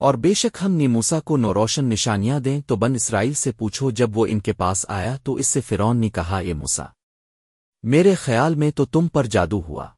اور بے شک ہم نے موسا کو نو روشن نشانیاں دیں تو بن اسرائیل سے پوچھو جب وہ ان کے پاس آیا تو اس سے فرون نے کہا یہ موسا میرے خیال میں تو تم پر جادو ہوا۔